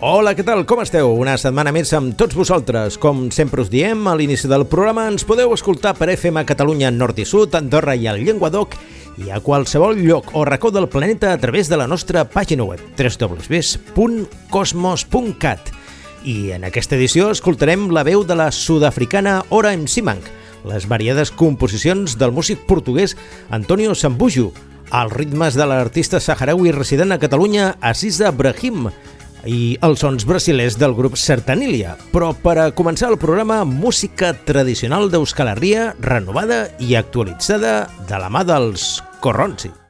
Hola, què tal? Com esteu? Una setmana més amb tots vosaltres. Com sempre us diem, a l'inici del programa ens podeu escoltar per FM Catalunya Nord i Sud, Andorra i el Llenguadoc i a qualsevol lloc o racó del planeta a través de la nostra pàgina web www.cosmos.cat i en aquesta edició escoltarem la veu de la sud-africana Ora Msimang, les variades composicions del músic portuguès Antonio Sambujo, els ritmes de l'artista saharaui resident a Catalunya Aziza Brahim i els sons brasilers del grup Sertanília. Però per a començar el programa, música tradicional d'Euskal Herria renovada i actualitzada de la mà dels Corronzi.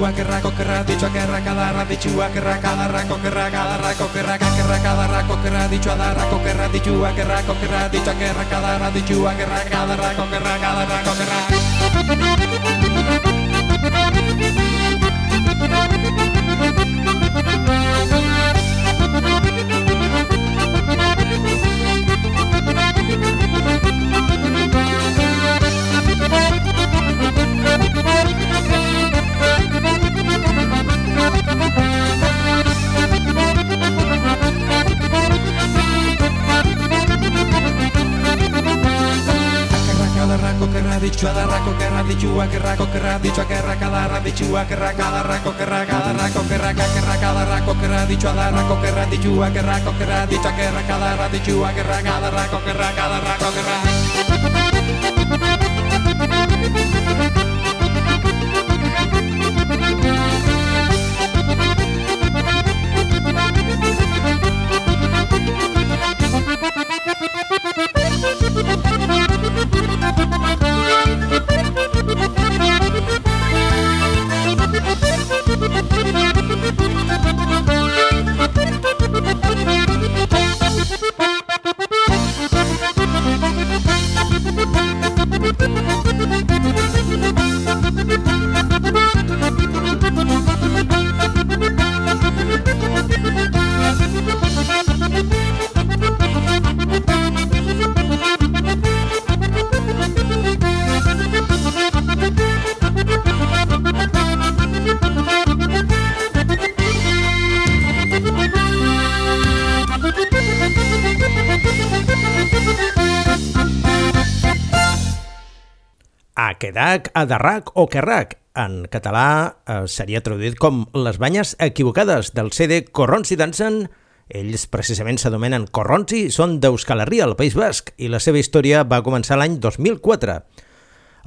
ditxuak errak okerra ditxuak errak adarra ditxuak errak adarra kokerra adarra kokerra kakerra adarra kokerra ditxua adarra kokerra ditxuak errak okerra ditxuak errak adarra ditxuak errak adarra kokerra adarra kokerra. raditxua da rako kerra ditxua kerrako kerra ditxua kerra kadarra ditxua kerra kadarrako kerra kadarrako kerra kerra kadarrako kerra ditxua da kerra ditxua kerrako kerra ditxua kerra kadarra ditxua kerra kadarrako kerra kadarrako kerra Quedac, Adarrac o Kerrac. En català eh, seria traduït com Les banyes equivocades del CD Corronsi dansen. Ells precisament s'anomenen Corronsi i són d'Euskal Herria, al País Basc, i la seva història va començar l'any 2004.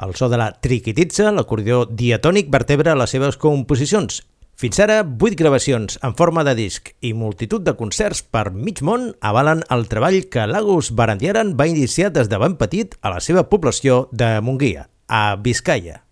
El so de la triquititza, l'acordió diatònic, vertebra les seves composicions. Fins ara, 8 gravacions en forma de disc i multitud de concerts per mig món avalen el treball que Lagos Barandiaran va iniciar des de ben petit a la seva població de Munguia a Vizcaya.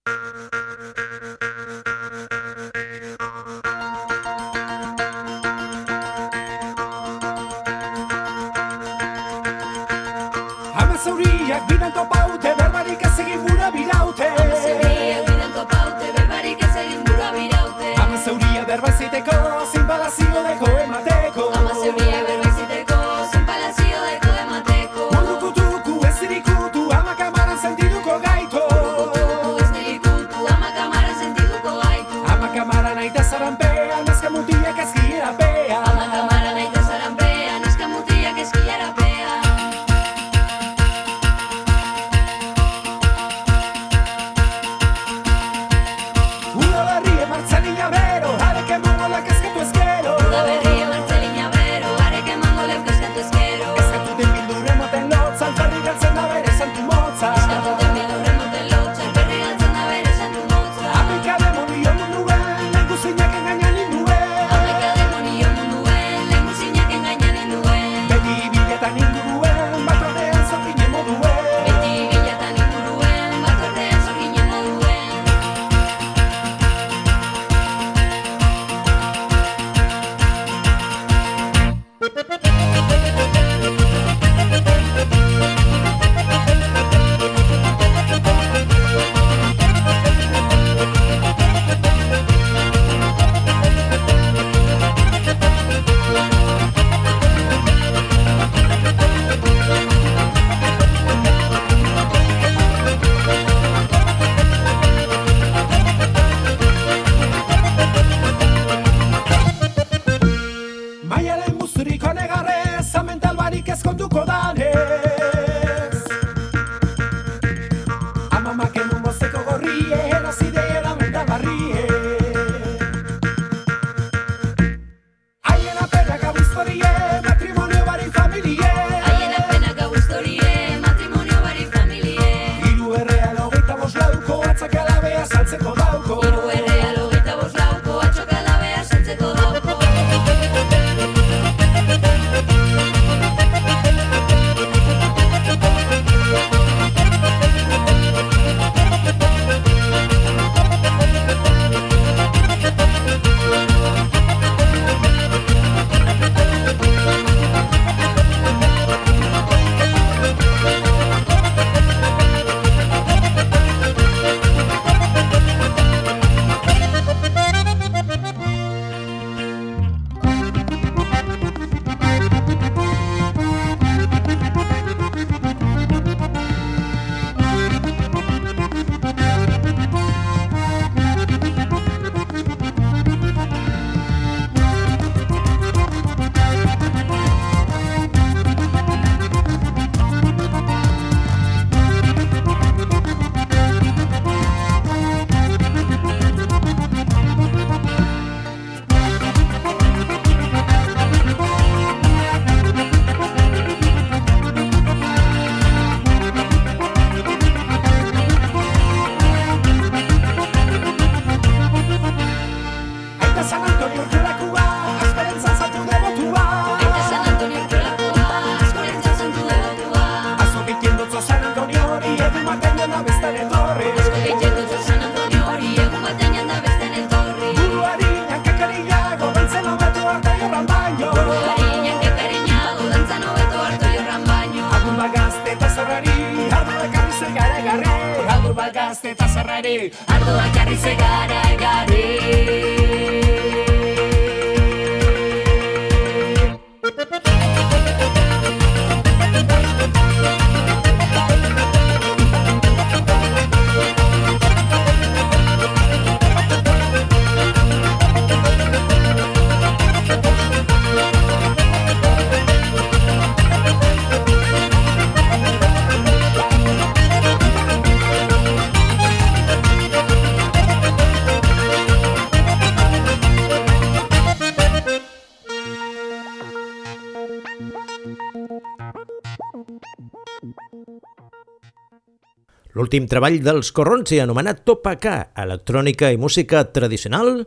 L'últim treball dels Corronzi, anomenat Topa electrònica i música tradicional,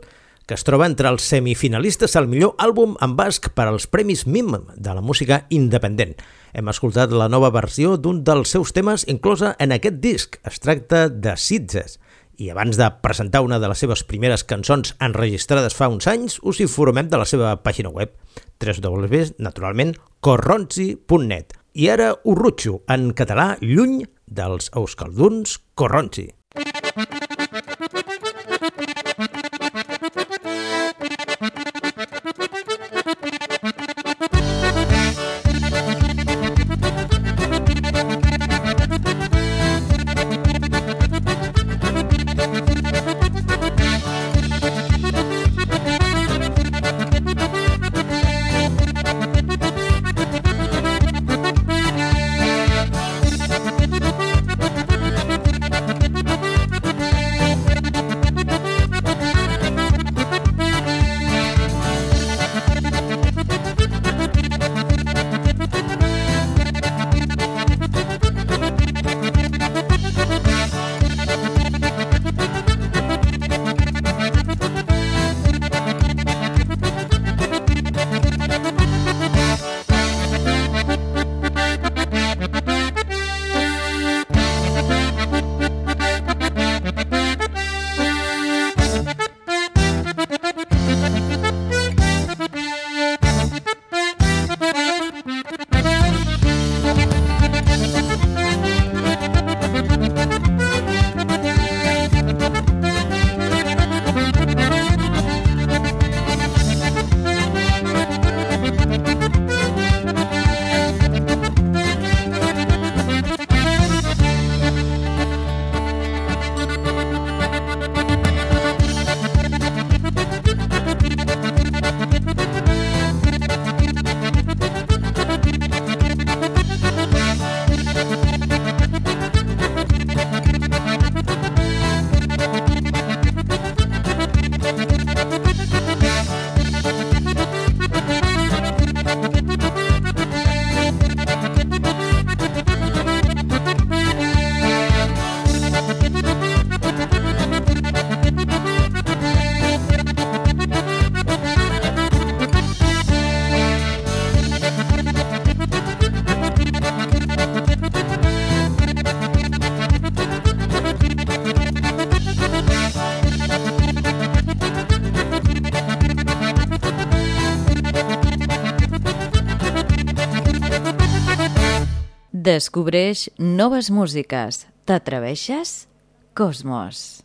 que es troba entre els semifinalistes al millor àlbum en basc per als Premis MIM de la música independent. Hem escoltat la nova versió d'un dels seus temes inclosa en aquest disc. Es tracta de Sitges. I abans de presentar una de les seves primeres cançons enregistrades fa uns anys, us informem de la seva pàgina web, www. I ara Urrutxo, en català, lluny dels euskalduns Corronzi. Descobreix noves músiques. T'atreveixes? Cosmos.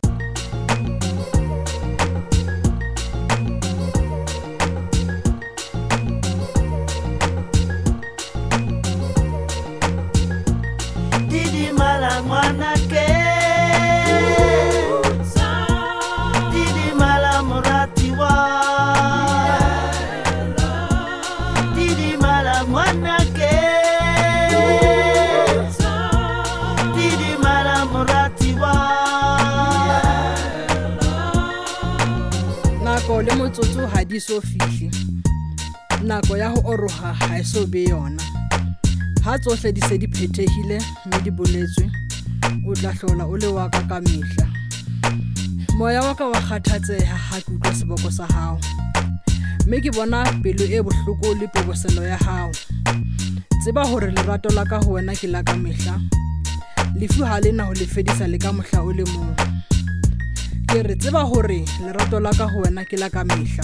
Didi mala mwana motsotso ha di so fihle. Nako ya ho oroha ha e so be yona. Ha tsohle di se di phethehile mme di boletswe. O tla hlola o le wa ka ka mehla moya wa ka wa kgathatseha ha ke utlwa seboko sa hao. Mme ke bona pelo e bohloko le peboselo ya hao. Tseba hore lerato la ka ho wena ke la ka mehla lefu ha lena ho le fedisa le ka mohla o le mong. Ke re tseba hore lerato la ka ho wena ke la ka mehla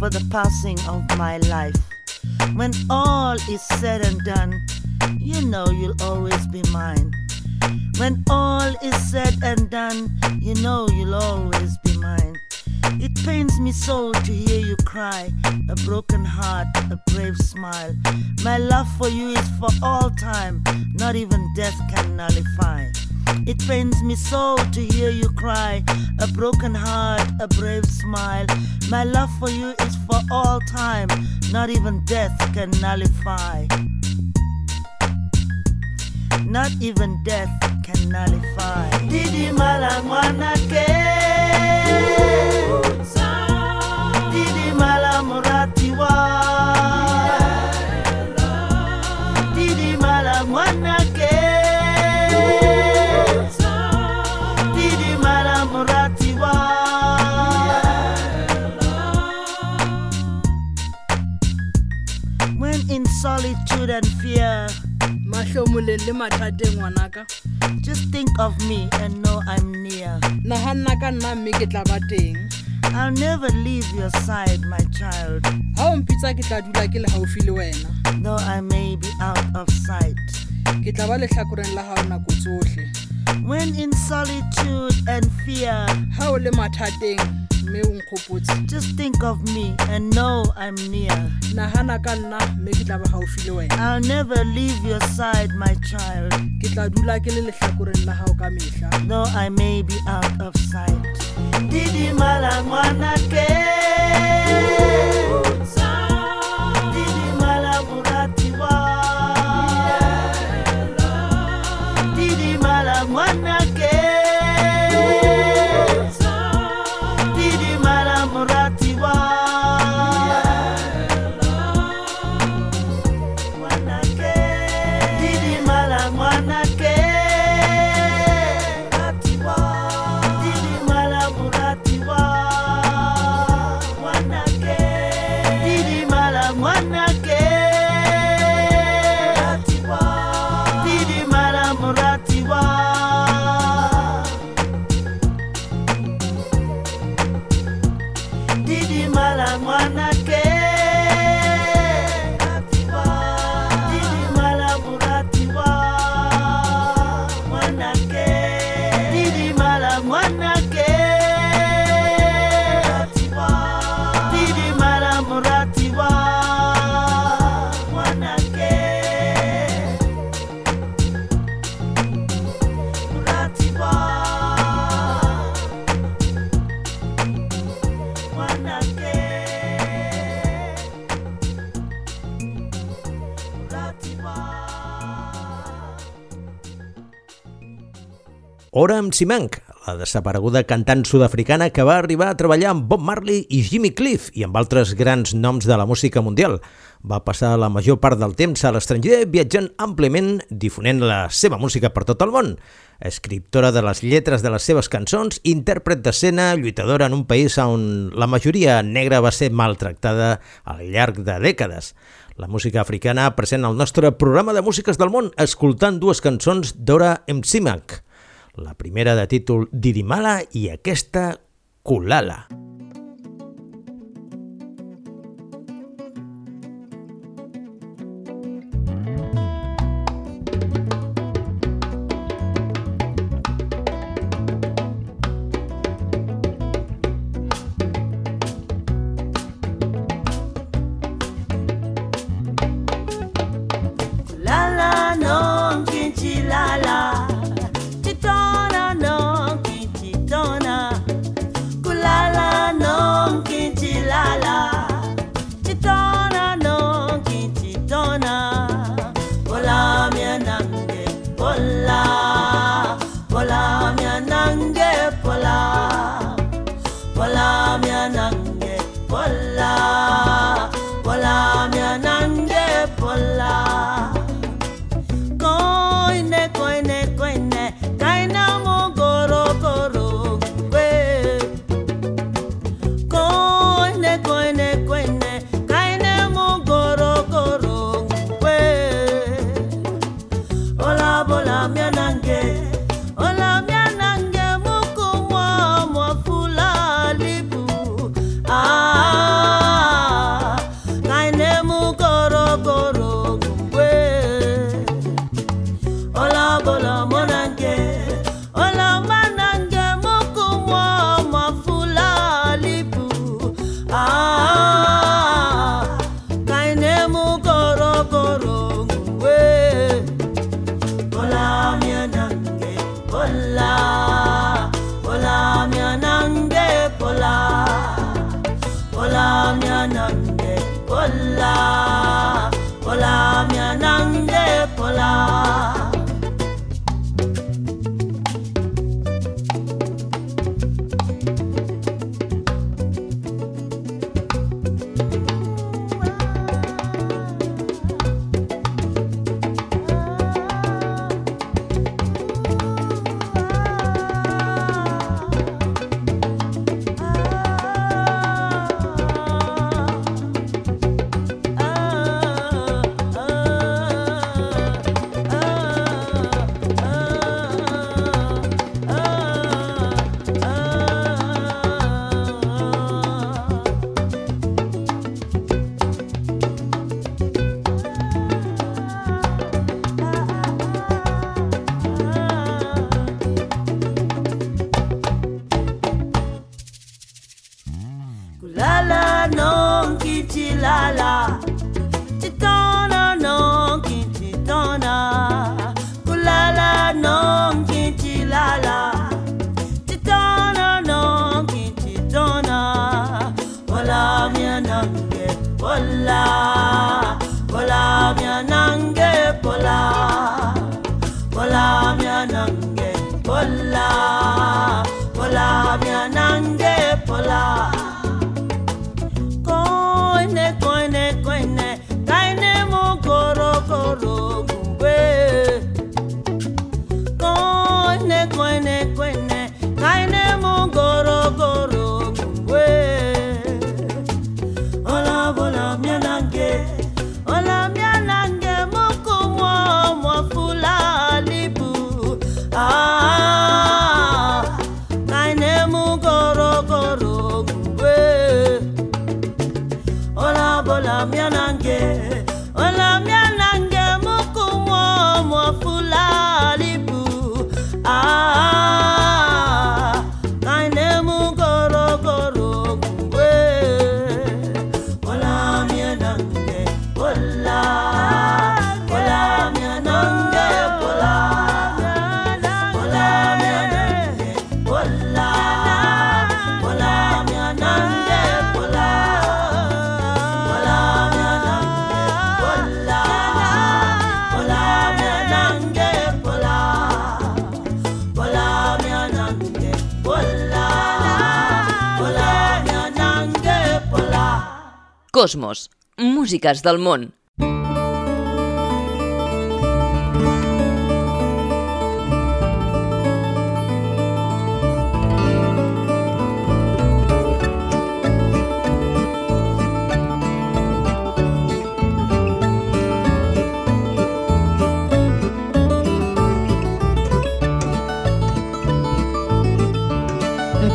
for the passing of my life. When all is said and done, you know you'll always be mine. When all is said and done, you know you'll always be mine. It pains me so to hear you cry, a broken heart, a brave smile. My love for you is for all time, not even death can nullify. It pains me so to hear you cry, a broken heart, a brave smile. My love for you is for all time, not even death can nullify. Not even death can nullify. Didi mala mwanake. When in solitude and mahlomoleng le mathateng ngwanaka. Just think of me and know I'm near. naganna ka nna mme ke tla ba teng. I'll never leave your side, my child, ga o mpitsa ke tla dula ke le gaufi le wena. Though I may be out of sight. ke tla ba letlhakoreng la gago nako tsotlhe When in solitude and fear, o le mathateng mme o nkgopotse. just think of me and know I'm near. nagana ka nna mme ke tla ba gaufi le wena. I'll never leave your side, my child, ke tla dula ke le letlhakoreng la gago ka mehla. Though I may be out of sight. Didi mala Oram Simank, la desapareguda cantant sud-africana que va arribar a treballar amb Bob Marley i Jimmy Cliff i amb altres grans noms de la música mundial. Va passar la major part del temps a l'estranger viatjant àmpliament, difonent la seva música per tot el món. Escriptora de les lletres de les seves cançons, intèrpret d'escena, lluitadora en un país on la majoria negra va ser maltractada al llarg de dècades. La música africana present al nostre programa de músiques del món, escoltant dues cançons d'Ora Msimak. La primera de títol Didimala i aquesta Kulala. Lala 齐啦啦。Cosmos, músiques del món.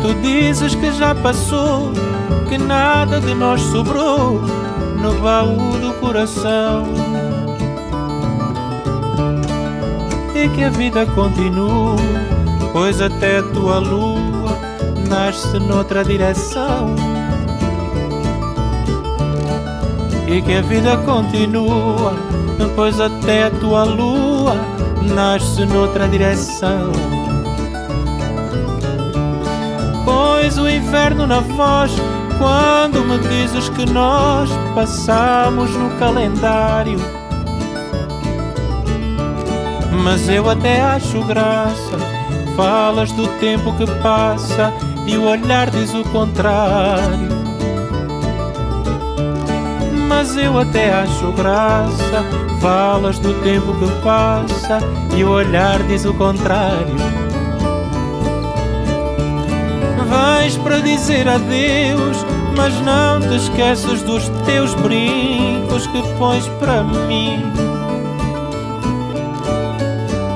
Tu dizes que já passou, que nada de nós sobrou no baú do coração. E que a vida continua, pois até tua lua nasce noutra direção. E que a vida continua, pois até tua lua nasce noutra direção. Pois o inferno na voz quando me dizes que nós passamos no calendário. Mas eu até acho graça. Falas do tempo que passa e o olhar diz o contrário. Mas eu até acho graça. Falas do tempo que passa e o olhar diz o contrário. Vais para dizer adeus, mas não te esqueças dos teus brincos que pões para mim.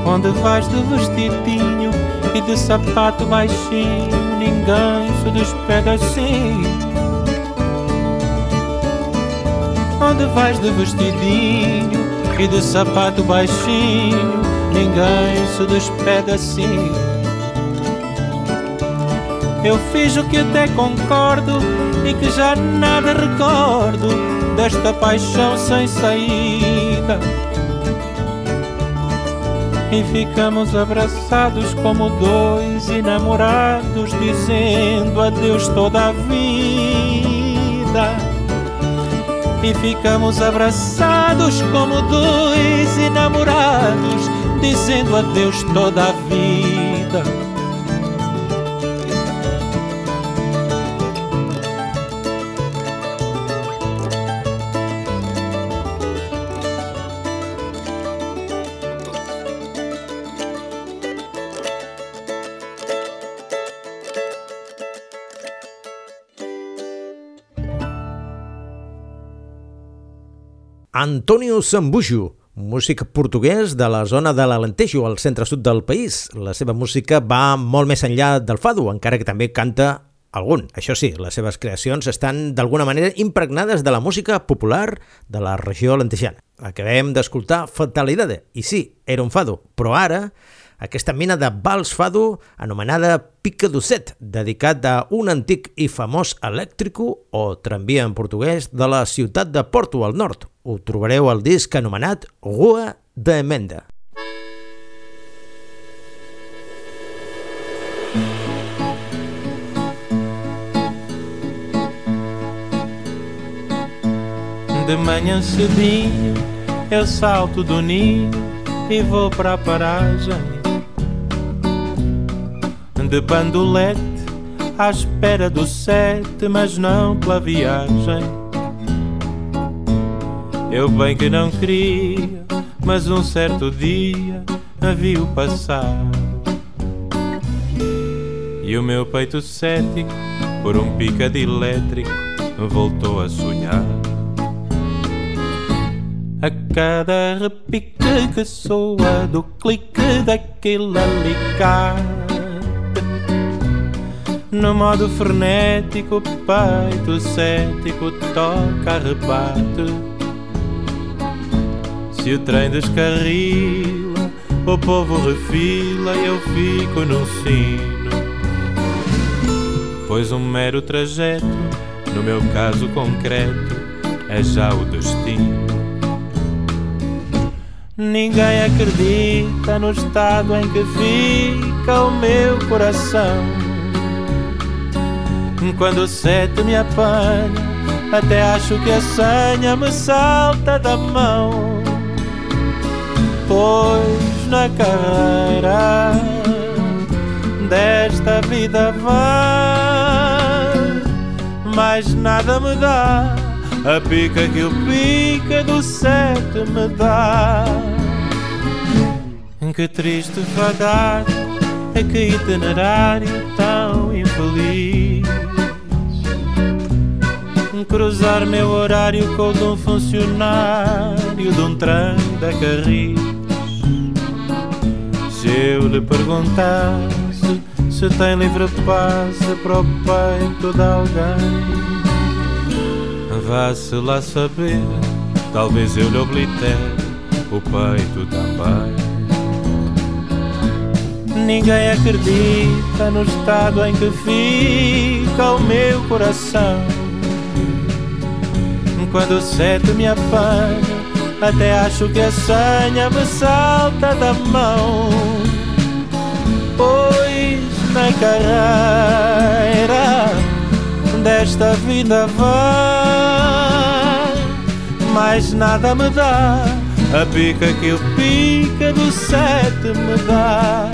Onde vais de vestidinho e de sapato baixinho, ninguém se despega assim. Onde vais de vestidinho e de sapato baixinho, ninguém se despega assim. Eu fiz o que até concordo e que já nada recordo desta paixão sem saída. E ficamos abraçados como dois enamorados, dizendo adeus toda a vida. E ficamos abraçados como dois enamorados, dizendo adeus toda a vida. Antonio Sambujo, músic portuguès de la zona de l'Alentejo, al centre-sud del país. La seva música va molt més enllà del fado, encara que també canta algun. Això sí, les seves creacions estan d'alguna manera impregnades de la música popular de la regió alentejana. Acabem d'escoltar Fatalidade, i sí, era un fado, però ara aquesta mena de vals fado anomenada Pica d'Osset, dedicat a un antic i famós elèctrico o tramvia en portuguès de la ciutat de Porto al nord. Ho trobareu al disc anomenat Rua de Menda. De manhã cedinho eu salto do ninho e vou para a paragem de bandolete à espera do sete, mas não pela viagem. Eu bem que não queria, mas um certo dia a viu passar. E o meu peito cético, por um pica de elétrico, voltou a sonhar. A cada repique que soa do clique daquele alicate no modo frenético, peito cético toca rebate. Se o trem descarrila, o povo refila e eu fico no sino. Pois um mero trajeto, no meu caso concreto, é já o destino. Ninguém acredita no estado em que fica o meu coração quando o sete me apanha, até acho que a senha me salta da mão. Pois na carreira desta vida vai, mais nada me dá a pica que o pica do sete me dá. Que triste vagar, é que itinerário tão infeliz. Cruzar meu horário com o de um funcionário de um trem da Carris. Se eu lhe perguntasse se tem livre passe para o peito de alguém Vá-se lá saber, talvez eu lhe oblitere o peito também. Ninguém acredita no estado em que fica o meu coração. Quando o sete me apanha, até acho que a senha me salta da mão. Pois na carreira desta vida vai, mais nada me dá. A pica que o pica do sete me dá.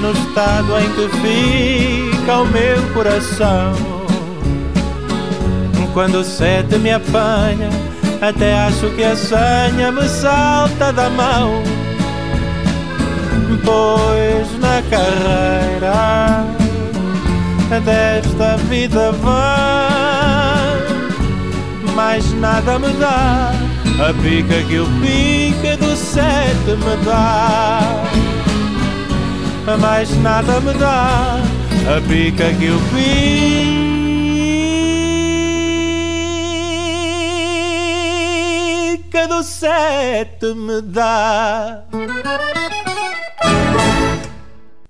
No estado em que fica o meu coração. Quando o sete me apanha, até acho que a senha me salta da mão. Pois na carreira desta vida vai, mais nada me dá. A pica que o pica do sete me dá mais nada me dá a pica que o pica do sete me dá.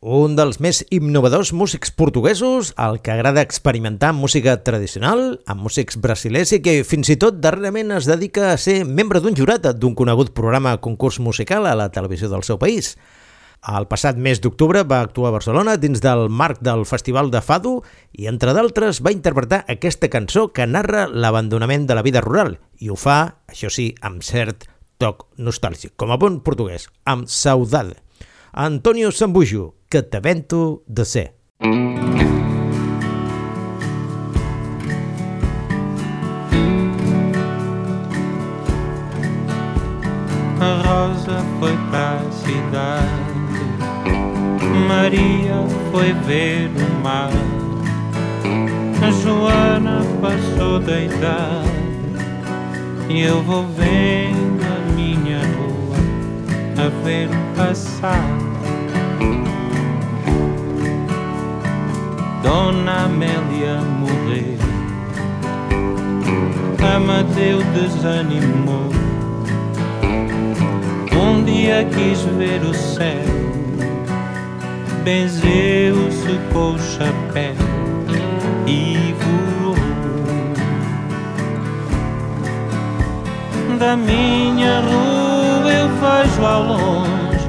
Un dels més innovadors músics portuguesos, el que agrada experimentar amb música tradicional, amb músics brasilers i que fins i tot darrerament es dedica a ser membre d'un jurat d'un conegut programa concurs musical a la televisió del seu país. El passat mes d'octubre va actuar a Barcelona dins del marc del Festival de Fado i, entre d'altres, va interpretar aquesta cançó que narra l'abandonament de la vida rural i ho fa, això sí, amb cert toc nostàlgic, com a bon portuguès, amb saudade. Antonio Sambujo, que t'avento de ser. A Rosa foi pra cidade Maria foi ver o mar. Joana passou da idade e eu vou vendo a minha rua a ver passar. Dona Amélia morreu, Amadeu desanimou. Um dia quis ver o céu benzeu-se com o chapéu e voou. Da minha rua eu vejo ao longe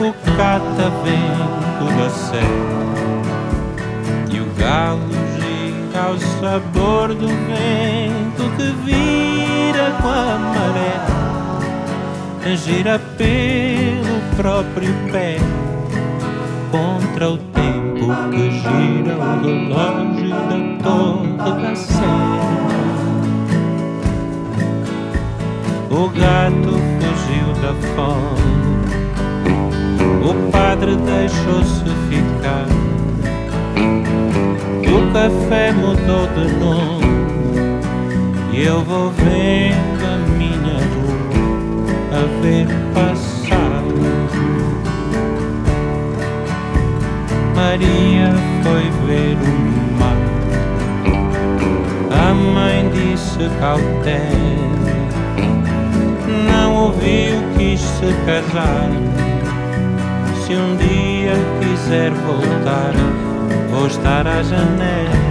o catavento da serra e o galo gira ao sabor do vento que vira com a maré, gira pelo próprio pé contra o tempo que gira o relógio da torre da Sé. O gato fugiu da fome, o padre deixou-se ficar. O café mudou de nome e eu vou vendo a minha rua a ver passar. Maria foi ver o mar. A mãe disse cautela, não ouviu, quis se casar. Se um dia quis quiser voltar, vou estar à janela.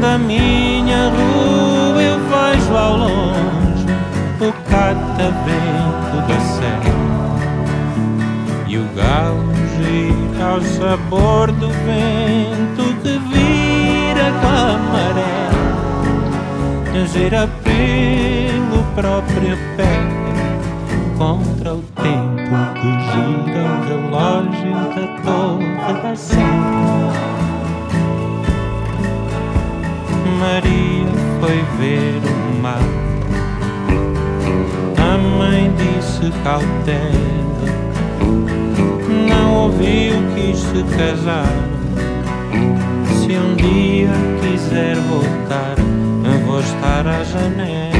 Da minha rua eu vejo ao longe o catavento da serra e gira ao sabor do vento que vira com a maré, gira pelo próprio pé contra o tempo que gira o relógio da torre da Sé. Maria foi ver o mar. A mãe disse cautela. Não ouviu, quis se casar. Se um dia quiser voltar, vou estar à janela.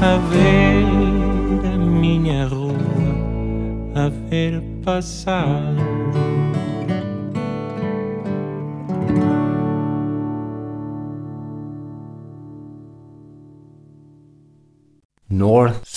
A ver a minha rua, a ver passar. North,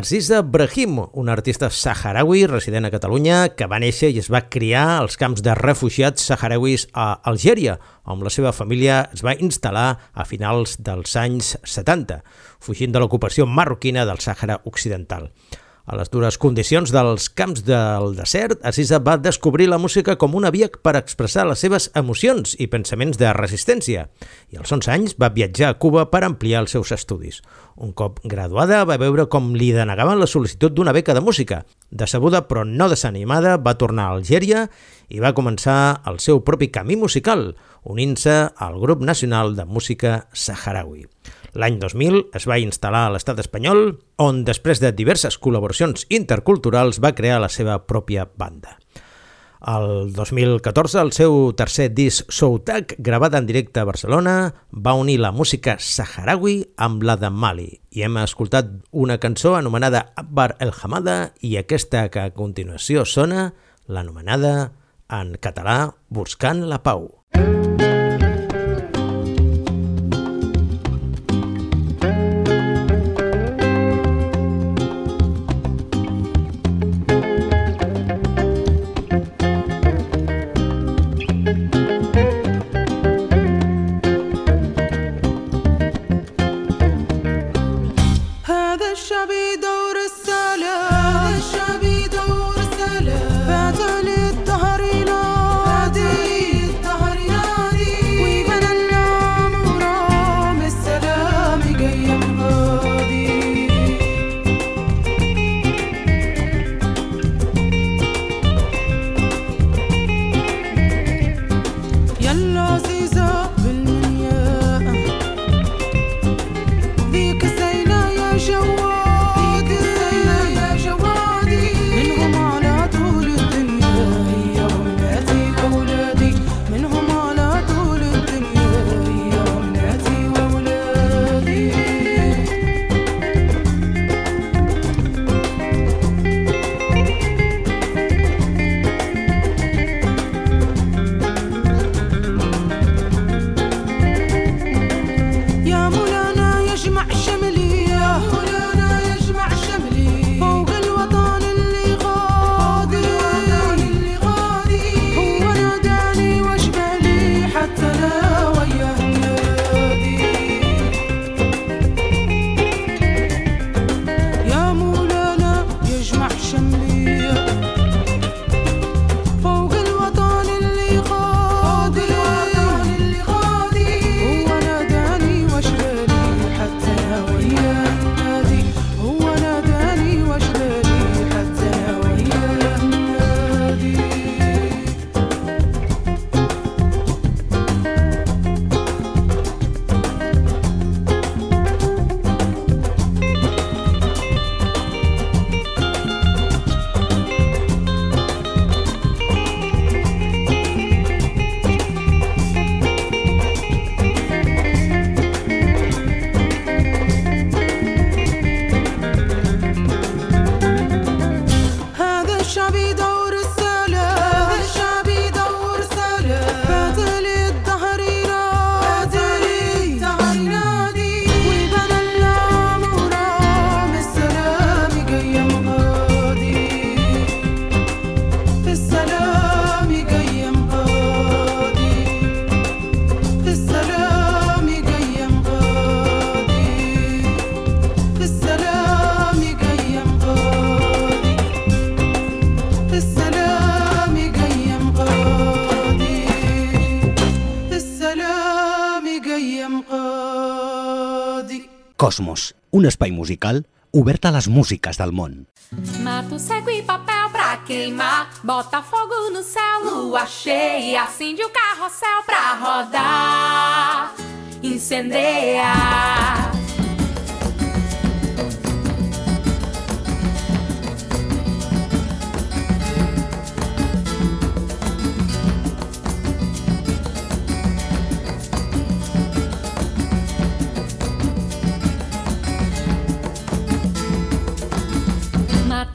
Aziza Brahim, un artista saharaui resident a Catalunya que va néixer i es va criar als camps de refugiats saharauis a Algèria, on la seva família es va instal·lar a finals dels anys 70, fugint de l'ocupació marroquina del Sàhara Occidental. A les dures condicions dels camps del desert, Aziza va descobrir la música com una via per expressar les seves emocions i pensaments de resistència, i als 11 anys va viatjar a Cuba per ampliar els seus estudis. Un cop graduada, va veure com li denegaven la sol·licitud d'una beca de música. Decebuda però no desanimada, va tornar a Algèria i va començar el seu propi camí musical, unint-se al grup nacional de música saharaui. L'any 2000 es va instal·lar a l'estat espanyol, on després de diverses col·laboracions interculturals va crear la seva pròpia banda. El 2014, el seu tercer disc Soutak, gravat en directe a Barcelona, va unir la música saharaui amb la de Mali. I hem escoltat una cançó anomenada Abbar el Hamada i aquesta que a continuació sona, l'anomenada en català Buscant la Pau. Cosmos, un espai musical obert a les músiques del món. Mato seco e papel pra queimar, bota fogo no céu, lua cheia, acende o carrossel pra rodar, incendeia.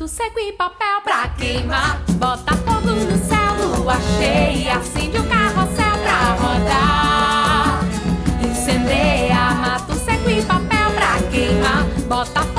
Mato seco e papel pra queimar. Bota fogo no céu, lua cheia. Acende o carrossel pra rodar. Incendeia, mato seco e papel pra queimar. Bota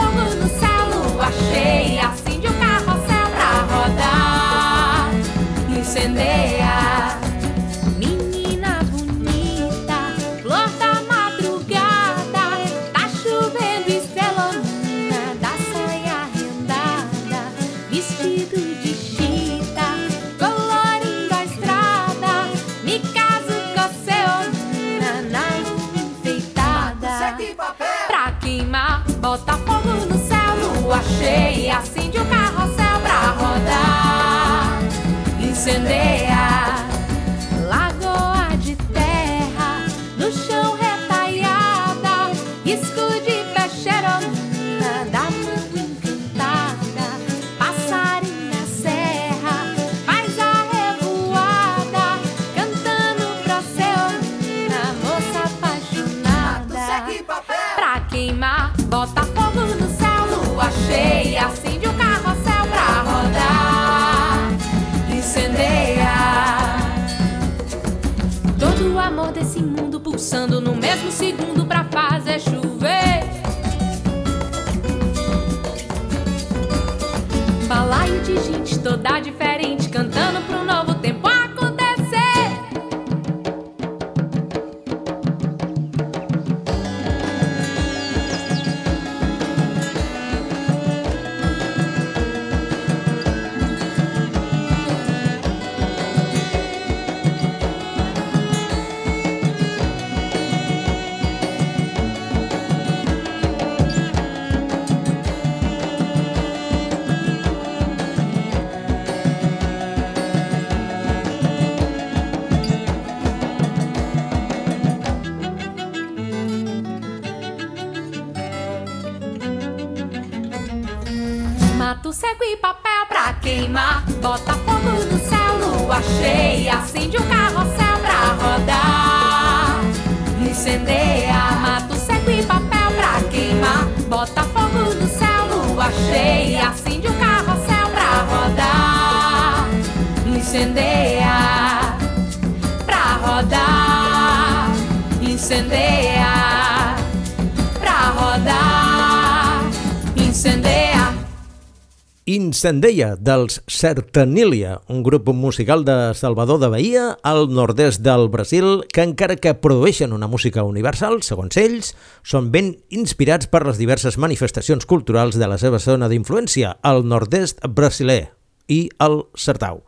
Incendeia, dels Sertanília, un grup musical de Salvador de Bahia, al nord-est del Brasil, que encara que produeixen una música universal, segons ells, són ben inspirats per les diverses manifestacions culturals de la seva zona d'influència, el nord-est brasiler i el Sertau.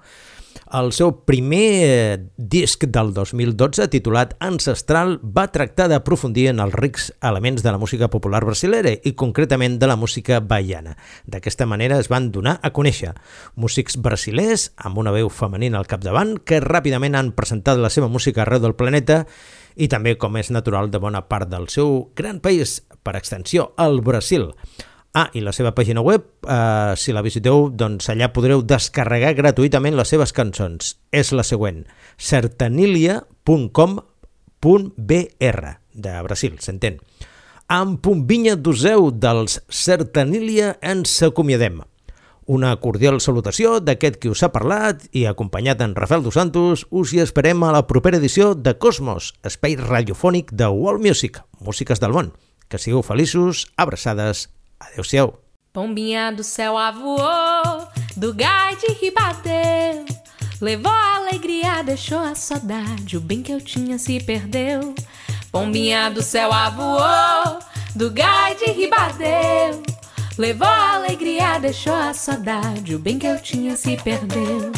El seu primer eh, disc del 2012, titulat Ancestral, va tractar d'aprofundir en els rics elements de la música popular brasilera i concretament de la música baiana. D'aquesta manera es van donar a conèixer músics brasilers amb una veu femenina al capdavant que ràpidament han presentat la seva música arreu del planeta i també, com és natural, de bona part del seu gran país, per extensió, el Brasil. Ah, i la seva pàgina web, eh, si la visiteu, doncs allà podreu descarregar gratuïtament les seves cançons. És la següent, sertanilia.com.br, de Brasil, s'entén. Amb Pombinha d'Useu dels Sertanilia ens acomiadem. Una cordial salutació d'aquest qui us ha parlat i acompanyat en Rafael Dos Santos us hi esperem a la propera edició de Cosmos, espai radiofònic de World Music, músiques del món. Que sigueu feliços, abraçades, adeu-siau. Pombinha do céu avoou, do gás de ribateu. Levou a alegria, deixou a saudade, o bem que eu tinha se perdeu. Pombinha do céu avoou, do gás de ribateu. Levou a alegria, deixou a saudade, o bem que eu tinha se perdeu.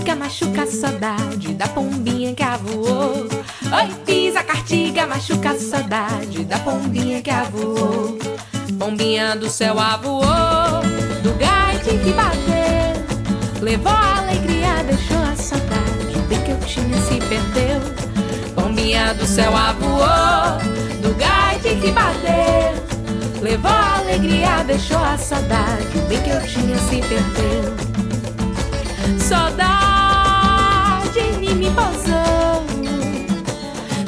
Cartiga, machuca a saudade da pombinha que avoou. Oi, pisa, cartiga, machuca a saudade da pombinha que avoou. Pombinha do céu avoou, do gaite que bateu. Levou a alegria, deixou a saudade, bem que eu tinha se perdeu. Pombinha do céu avoou, do gaite que bateu. Levou a alegria, deixou a saudade, bem que eu tinha se perdeu. Saudade em mim pousou.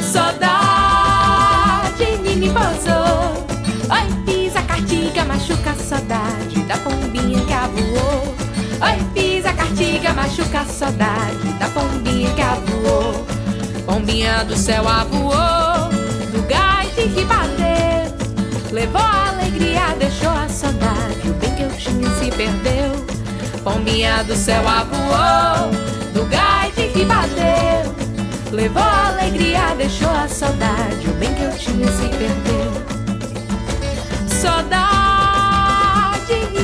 Saudade em mim pousou. Oi, pisa, cartiga, machuca saudade da pombinha que avoou. saudade da pombinha que avoou. Pombinha do céu avoou, do gaite que bateu. Levou a alegria, deixou a saudade. O bem que eu tinha se perdeu. Pombinha do céu avoou, do gaite que bateu. Levou a alegria, deixou a saudade. O bem que eu tinha se perdeu. Saudade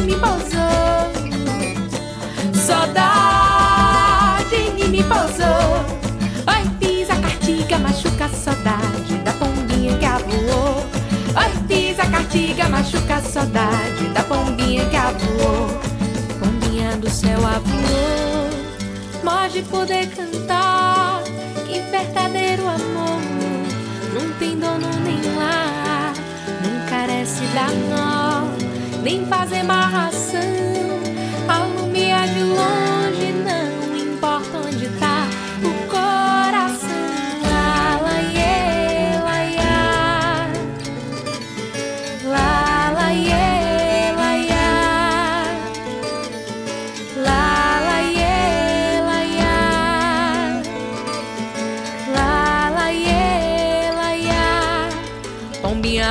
me pousou. Saudade me pousou. Oi, pisa, cartiga, machuca a saudade da pombinha que avoou. Oi, pisa, cartiga, machuca a saudade da pombinha que avoou. Do céu avoou. Pode poder cantar. Que verdadeiro amor não tem dono nem lar. Não carece da nó, nem faz amarração.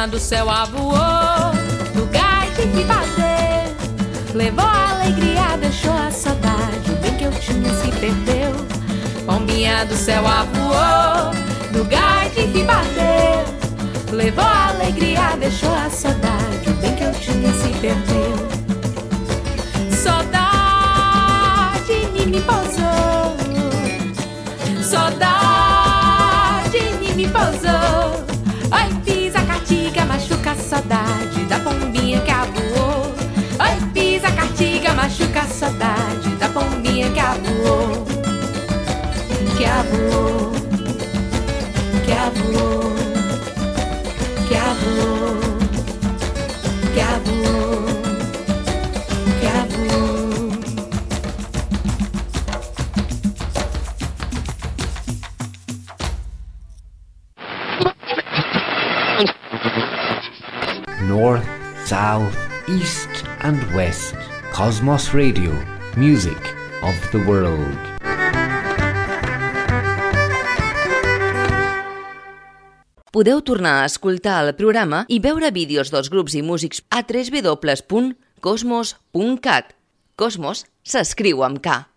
Do céu avoou, do gaite que bateu. Levou a alegria, deixou a saudade. O bem que eu tinha se perdeu. Pombinha do céu avoou, do gaite que bateu. Levou a alegria, deixou a saudade. O bem que eu tinha se perdeu. Saudade me pousou. Saudade me pousou. Saudade da pombinha que avoou. Oi, pisa, cartiga, machuca a saudade da pombinha que avoou. Que avoou. West. Cosmos Radio. Music of the world. Podeu tornar a escoltar el programa i veure vídeos dels grups i músics a www.cosmos.cat. Cosmos s'escriu amb K.